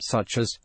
such as